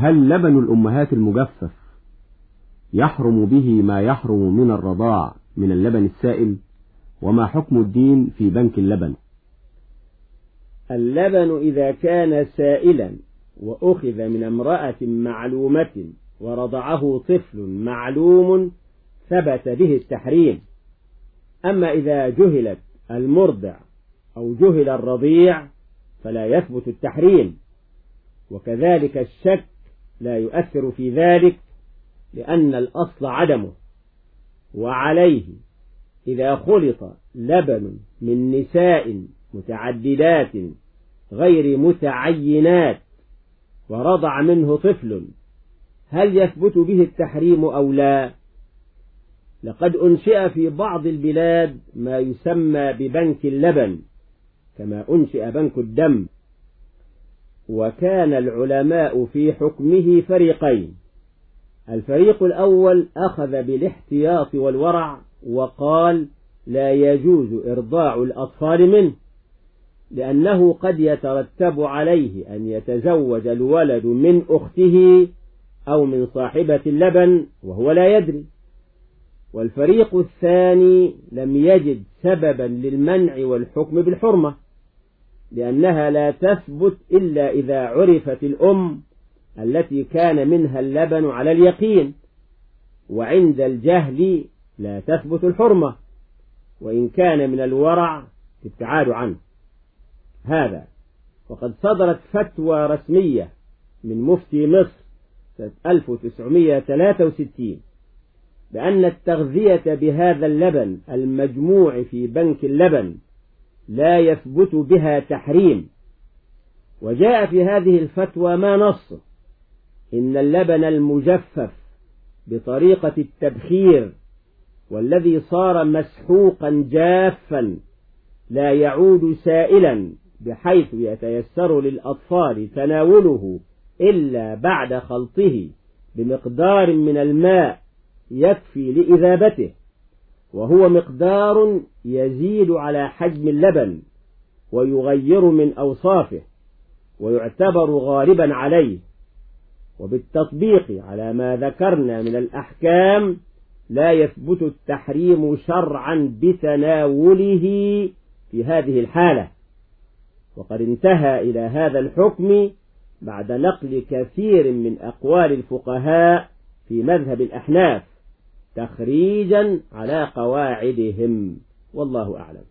هل لبن الأمهات المجفف يحرم به ما يحرم من الرضاع من اللبن السائل؟ وما حكم الدين في بنك اللبن؟ اللبن إذا كان سائلا وأخذ من امرأة معلومة ورضعه طفل معلوم ثبت به التحريم. أما إذا جهلت المرضع أو جهل الرضيع فلا يثبت التحريم. وكذلك الشك لا يؤثر في ذلك لأن الأصل عدمه وعليه إذا خلط لبن من نساء متعددات غير متعينات ورضع منه طفل هل يثبت به التحريم أو لا؟ لقد أنشئ في بعض البلاد ما يسمى ببنك اللبن كما أنشئ بنك الدم. وكان العلماء في حكمه فريقين. الفريق الأول أخذ بالاحتياط والورع وقال لا يجوز إرضاع الأطفال منه لأنه قد يترتب عليه أن يتزوج الولد من أخته أو من صاحبة اللبن وهو لا يدري. والفريق الثاني لم يجد سببا للمنع والحكم بالحرمة. لأنها لا تثبت إلا إذا عرفت الأم التي كان منها اللبن على اليقين وعند الجهل لا تثبت الحرمة وإن كان من الورع الابتعاد عنه. هذا وقد صدرت فتوى رسمية من مفتي مصر سنة 1963 بأن التغذية بهذا اللبن المجموع في بنك اللبن لا يثبت بها تحريم. وجاء في هذه الفتوى ما نص؟ إن اللبن المجفف بطريقة التبخير والذي صار مسحوقا جافا لا يعود سائلا بحيث يتيسر للأطفال تناوله إلا بعد خلطه بمقدار من الماء يكفي لإذابته. وهو مقدار يزيد على حجم اللبن ويغير من أوصافه ويعتبر غالبا عليه. وبالتطبيق على ما ذكرنا من الأحكام لا يثبت التحريم شرعا بتناوله في هذه الحالة. وقد انتهى إلى هذا الحكم بعد نقل كثير من أقوال الفقهاء في مذهب الأحناف. تخريجا على قواعدهم. والله أعلم.